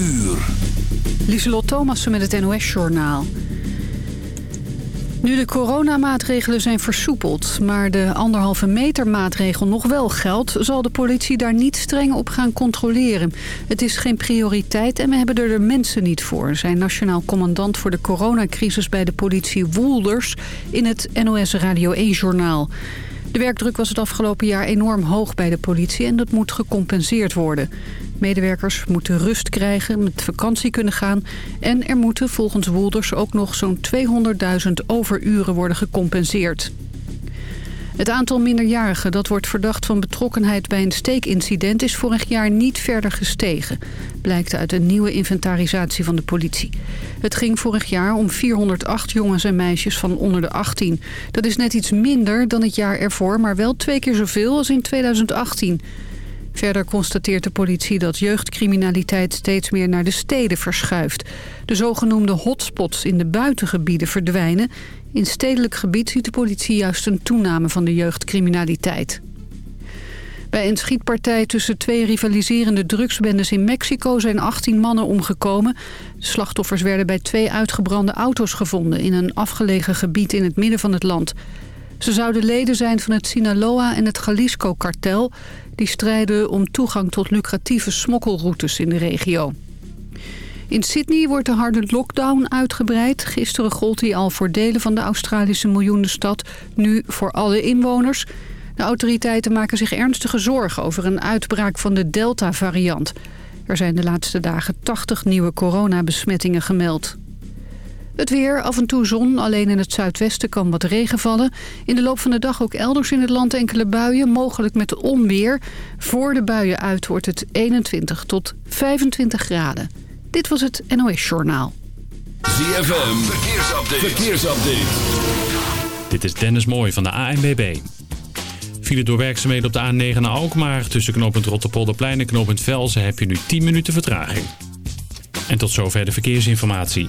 uur. Lieselot Thomassen met het NOS-journaal. Nu de coronamaatregelen zijn versoepeld, maar de anderhalve meter maatregel nog wel geldt... zal de politie daar niet streng op gaan controleren. Het is geen prioriteit en we hebben er de mensen niet voor... zei nationaal commandant voor de coronacrisis bij de politie Woelders... in het NOS Radio 1-journaal. De werkdruk was het afgelopen jaar enorm hoog bij de politie en dat moet gecompenseerd worden. Medewerkers moeten rust krijgen, met vakantie kunnen gaan... en er moeten volgens Wolders ook nog zo'n 200.000 overuren worden gecompenseerd. Het aantal minderjarigen dat wordt verdacht van betrokkenheid bij een steekincident is vorig jaar niet verder gestegen, blijkt uit een nieuwe inventarisatie van de politie. Het ging vorig jaar om 408 jongens en meisjes van onder de 18. Dat is net iets minder dan het jaar ervoor, maar wel twee keer zoveel als in 2018. Verder constateert de politie dat jeugdcriminaliteit steeds meer naar de steden verschuift. De zogenoemde hotspots in de buitengebieden verdwijnen. In stedelijk gebied ziet de politie juist een toename van de jeugdcriminaliteit. Bij een schietpartij tussen twee rivaliserende drugsbendes in Mexico zijn 18 mannen omgekomen. Slachtoffers werden bij twee uitgebrande auto's gevonden in een afgelegen gebied in het midden van het land. Ze zouden leden zijn van het Sinaloa en het Jalisco-kartel... die strijden om toegang tot lucratieve smokkelroutes in de regio. In Sydney wordt de harde lockdown uitgebreid. Gisteren gold die al voor delen van de Australische miljoenenstad. Nu voor alle inwoners. De autoriteiten maken zich ernstige zorgen over een uitbraak van de Delta-variant. Er zijn de laatste dagen 80 nieuwe coronabesmettingen gemeld. Het weer, af en toe zon, alleen in het zuidwesten kan wat regen vallen. In de loop van de dag ook elders in het land enkele buien, mogelijk met onweer. Voor de buien uit wordt het 21 tot 25 graden. Dit was het NOS Journaal. ZFM, verkeersupdate. verkeersupdate. Dit is Dennis Mooij van de ANBB. File door werkzaamheden op de A9 naar Alkmaar. Tussen knooppunt Rotterpolderplein en knooppunt Velzen heb je nu 10 minuten vertraging. En tot zover de verkeersinformatie.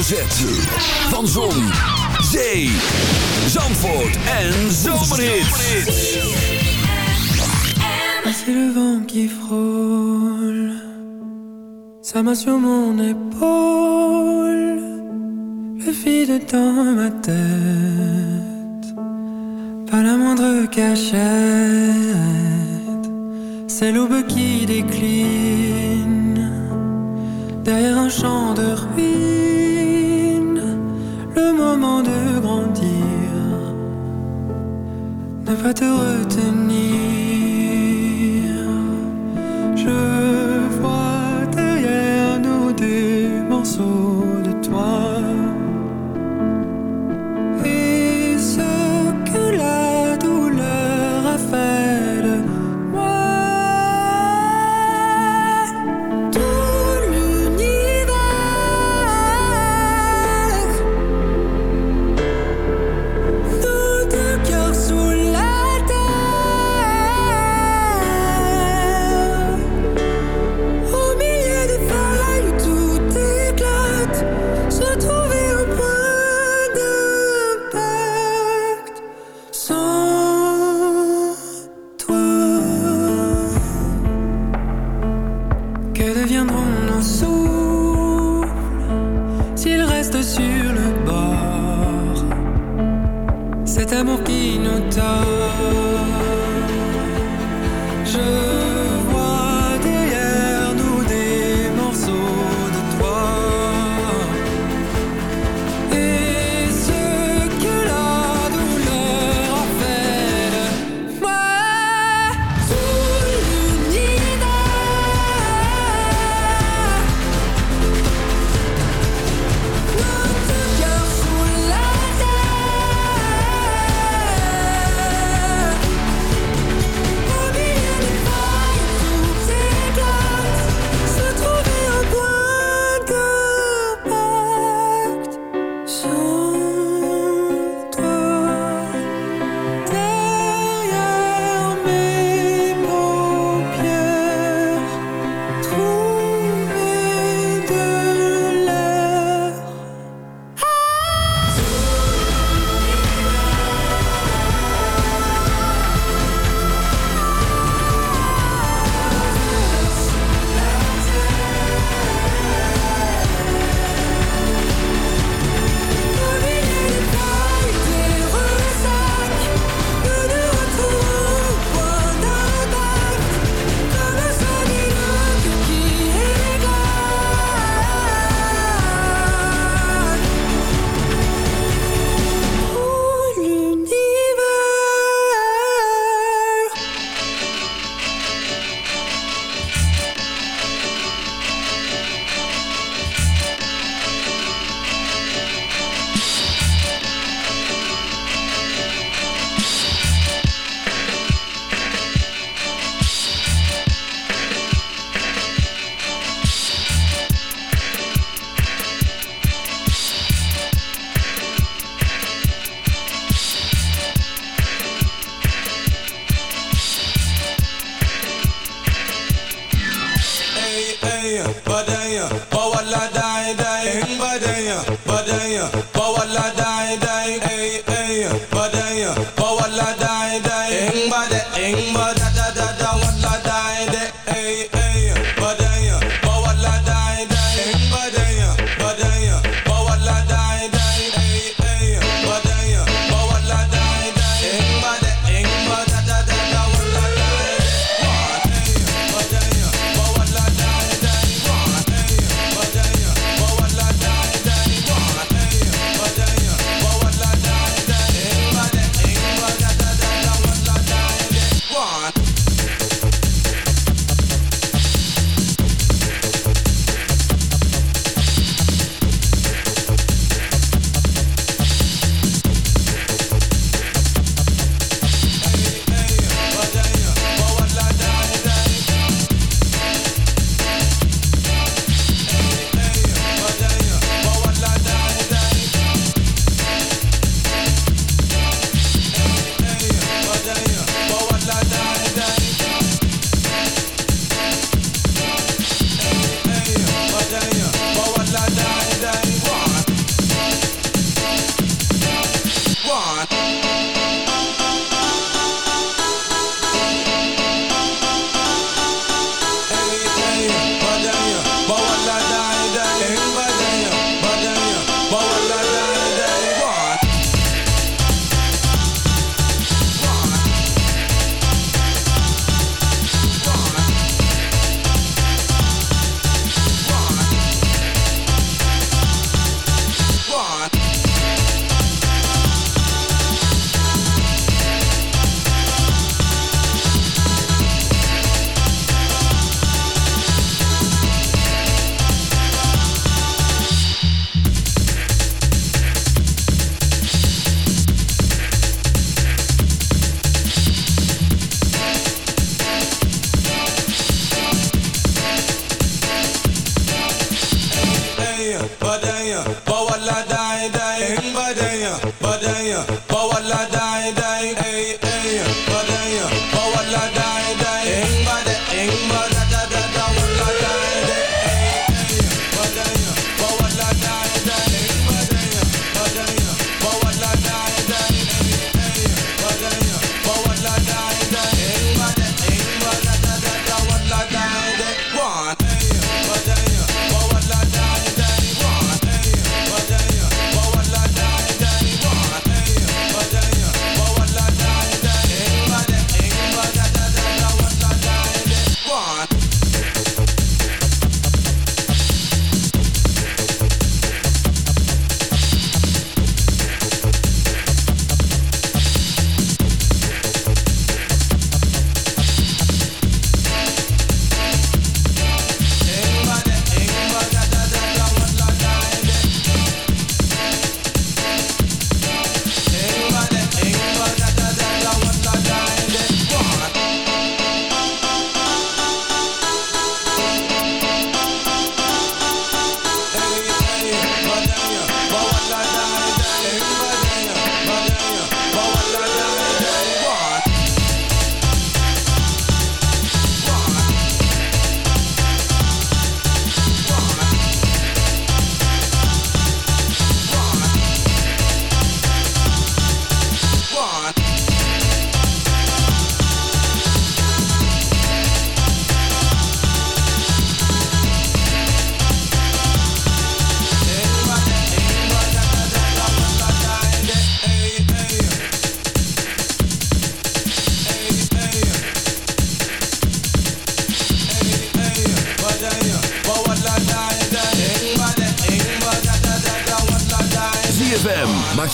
Z. Van Zee, ah, C'est le vent qui frôle, ça m'a sur mon épaule, le vide dans ma tête, pas la moindre cachette, c'est l'aube qui décline. Derrière un champ de ruines. ne pas te retenir. Je vois derrière nous des morceaux. l'amour qui nous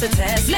It's a test.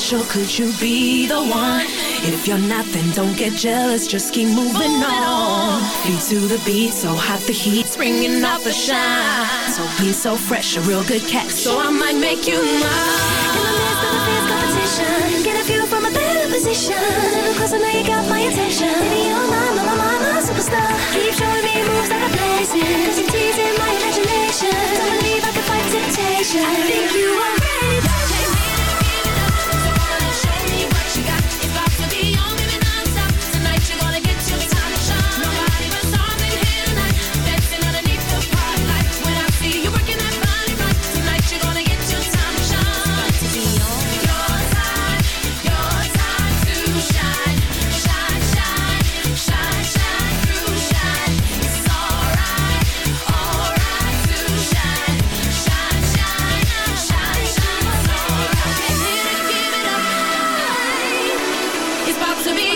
special? Could you be the one? If you're not, then don't get jealous, just keep moving on. Beat to the beat, so hot the heat, bringing out the shine. So be so fresh, a real good catch, so I might make you mine. In the midst of a fierce competition, get a view from a better position. Little closer, now you got my attention. Baby, you're my, my, my, my, my superstar. Keep showing me moves that are blazing, cause you're teasing my imagination. Don't believe I can fight temptation. I think you are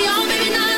on, baby, now.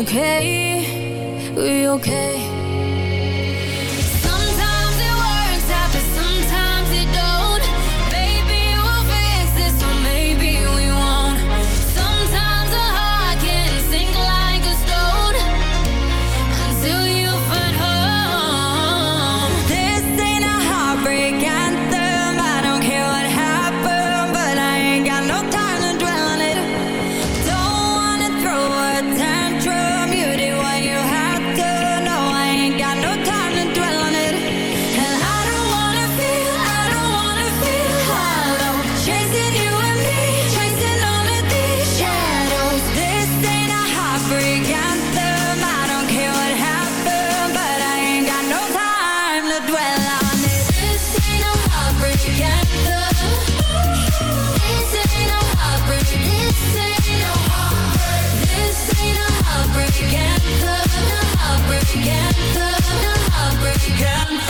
okay, we okay. together, no heartbreak.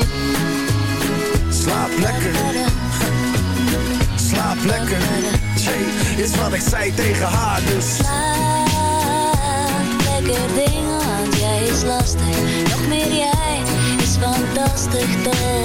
Slaap lekker Slaap lekker Jay, is wat ik zei tegen haar dus Slaap, lekker ding, want jij is lastig. Nog meer jij is fantastisch toch?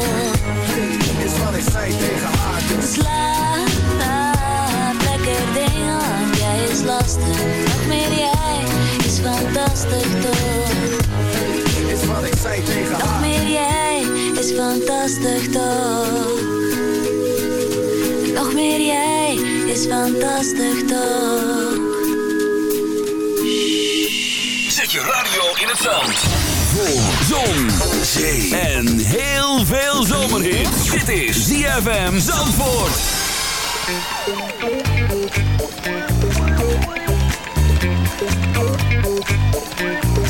Is fantastisch toch? Nog meer jij is fantastisch toch? Zet je radio in het zand. Voor zon, zee en heel veel zomerhit. Dit is ZFM Zandvoort. Just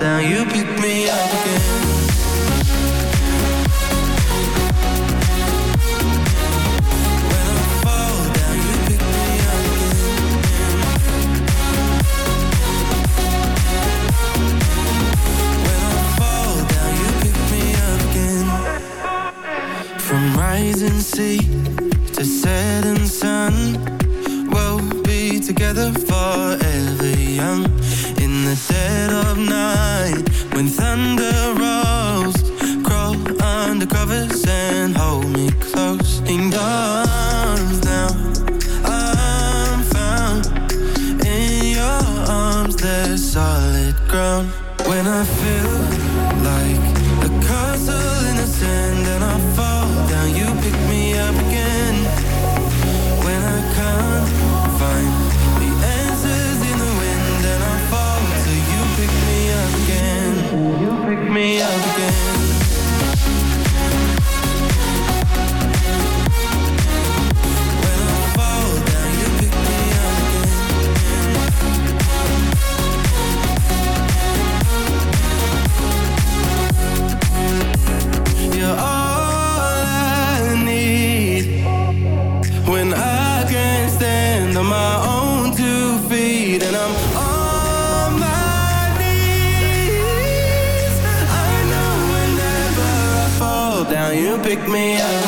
down, you pick me up again. When I fall down, you pick me up again. When I fall down, you pick me up again. From rising sea to setting sun, we'll be together forever young when thunder pick me up.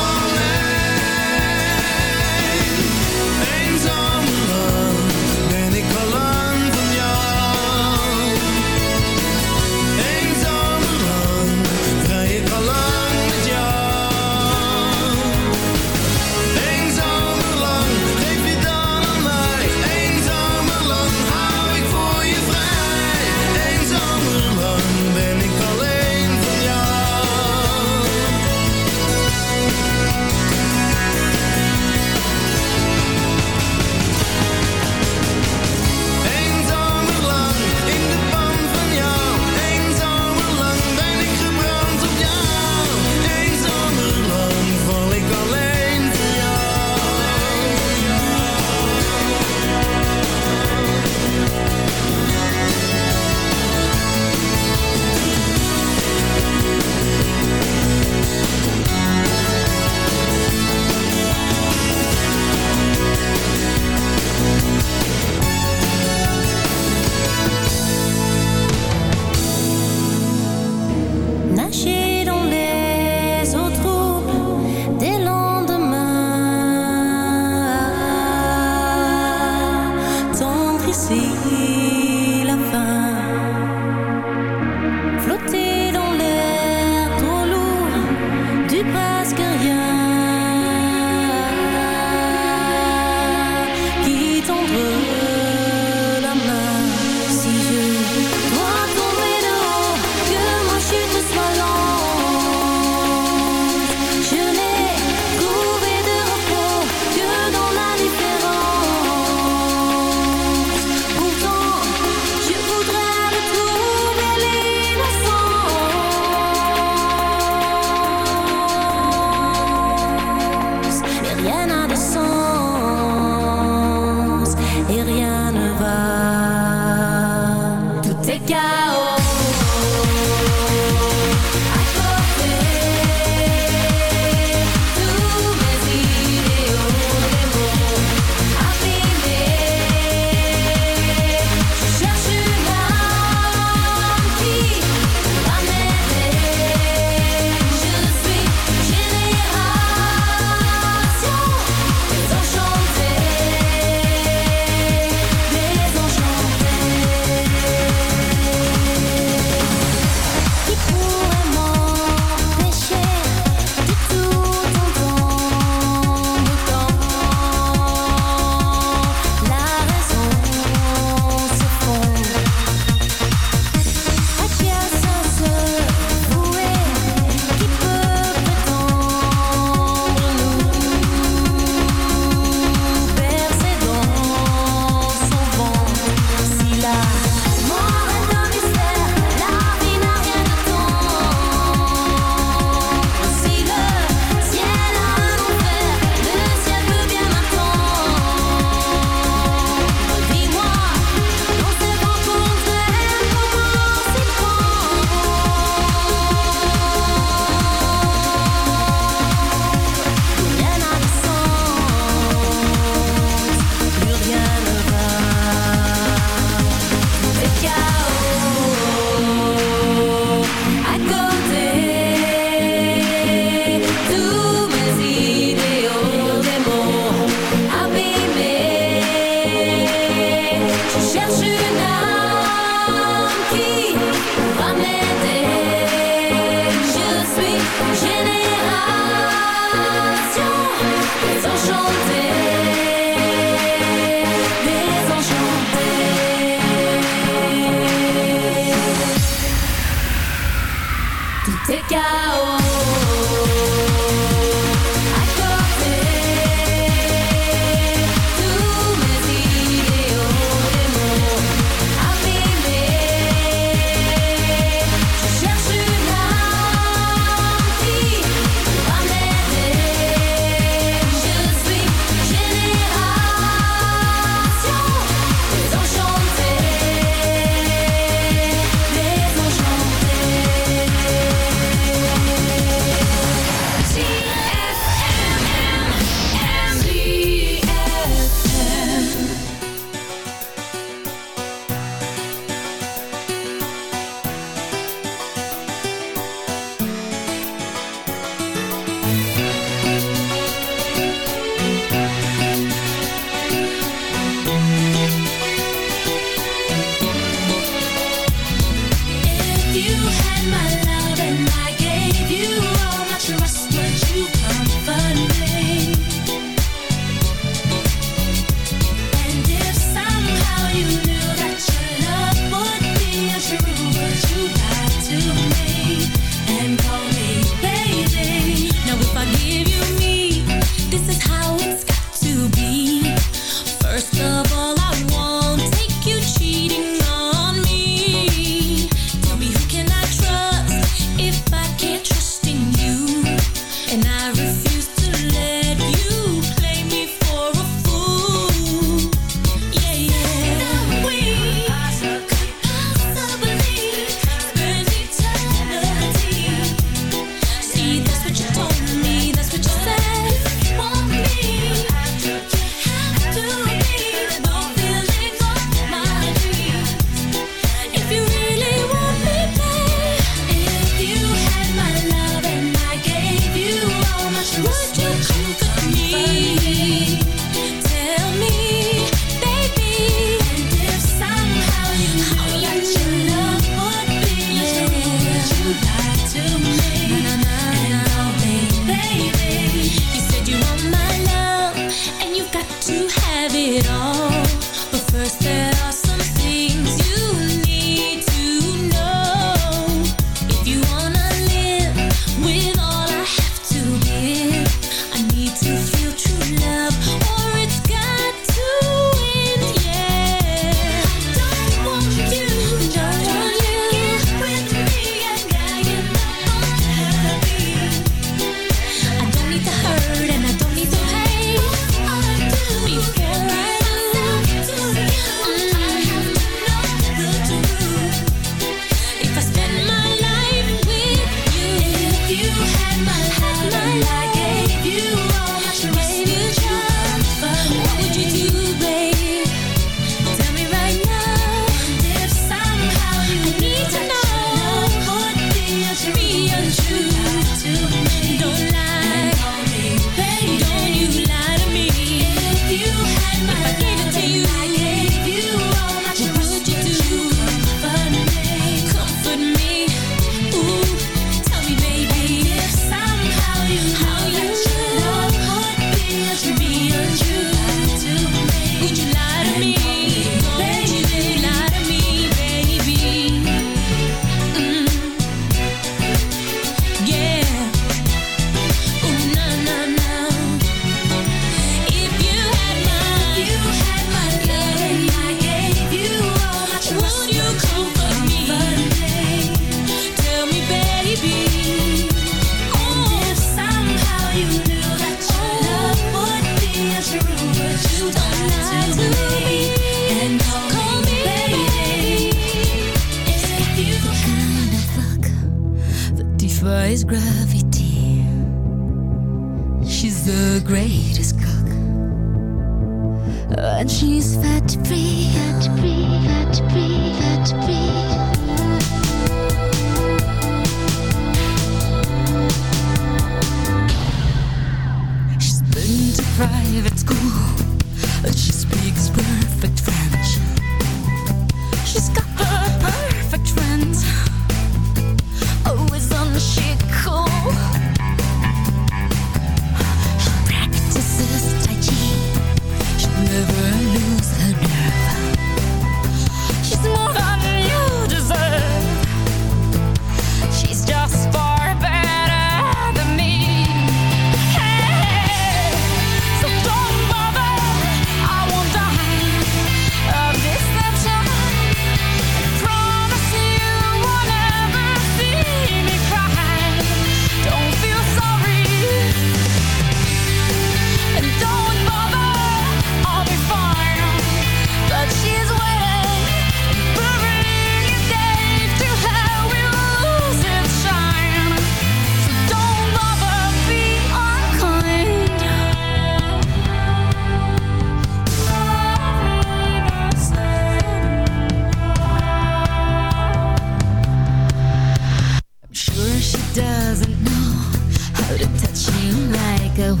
I would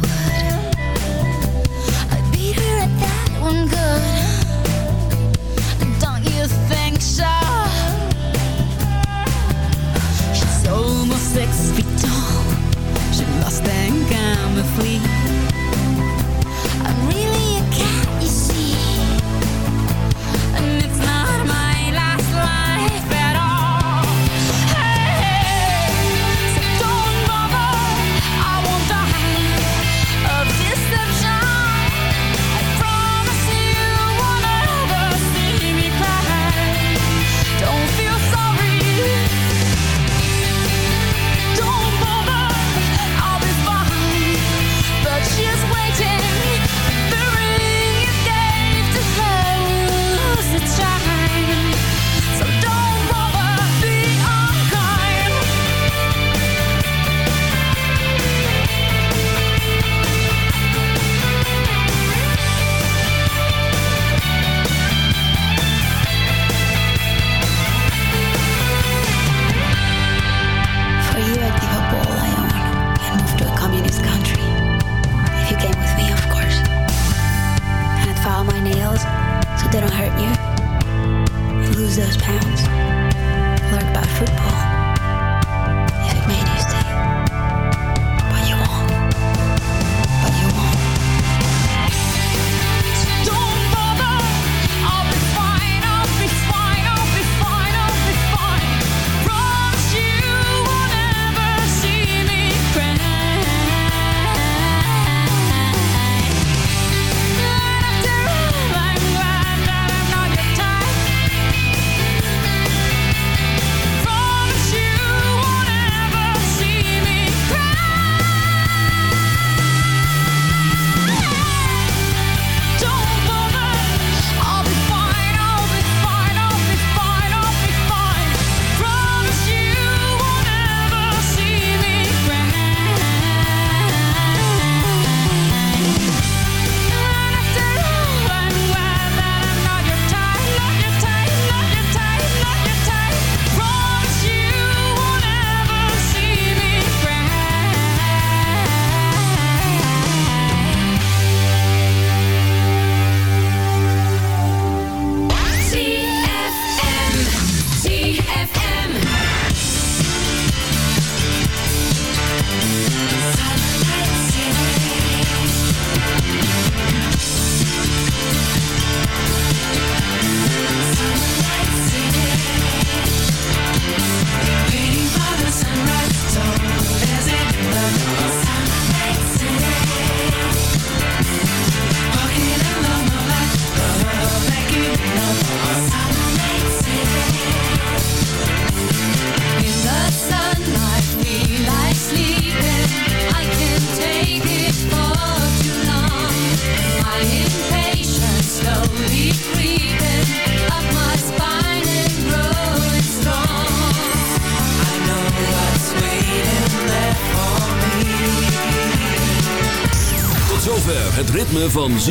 I beat her at that one good. Don't you think so? She's almost six feet tall. She must think I'm a flea.